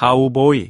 cowboy.